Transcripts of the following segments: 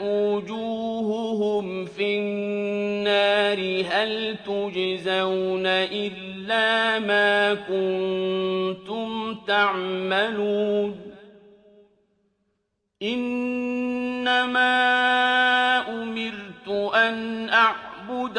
وُجُوهُهُمْ فِي النَّارِ هَلْ تُجْزَوْنَ إِلَّا مَا كُنتُمْ تَعْمَلُونَ إِنَّمَا أُمِرْتُ أَنْ أَعْبُدَ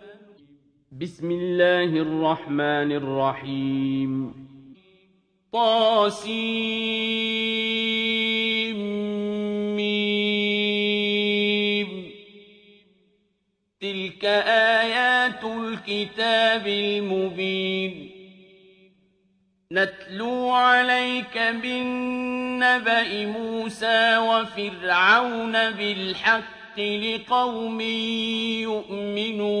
بسم الله الرحمن الرحيم طاسيم تلك آيات الكتاب المبين نتلو عليك بالنبأ موسى وفرعون بالحق لقوم يؤمنون